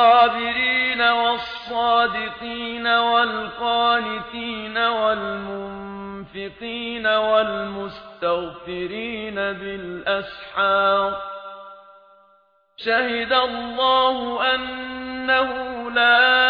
الصابرين والصادقين والقانتين والمنفقين والمستغفرين بالأسحار شهد الله أنه لا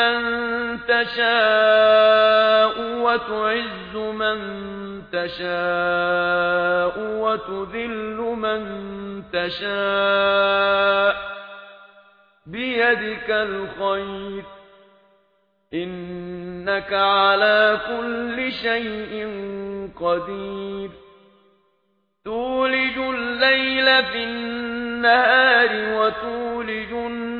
مَن تَشَاءُ وَتُعِزُّ مَن تَشَاءُ وَتُذِلُّ مَن تَشَاءُ بِيَدِكَ الْخَيْرُ إِنَّكَ عَلَى كُلِّ شَيْءٍ قَدِيرٌ تُولِجُ اللَّيْلَ فِي النَّهَارِ وَتُولِجُ النَّهَارَ